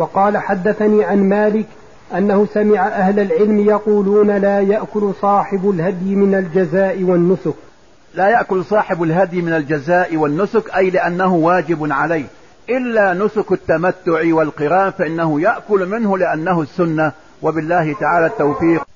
وقال حدثني عن مالك أنه سمع أهل العلم يقولون لا يأكل صاحب الهدي من الجزاء والنسك. لا يأكل صاحب الهدي من الجزاء والنسك أي لأنه واجب عليه. إلا نسك التمتع والقران فإنه يأكل منه لأنه السنة وبالله تعالى التوفيق.